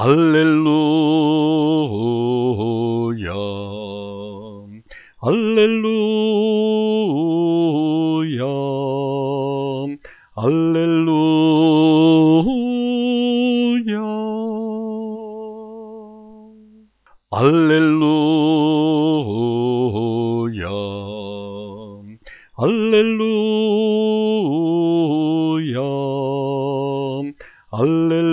알렐루야. 알렐루야. 알렐루야. 알렐루야. 알렐루야. 알렐루야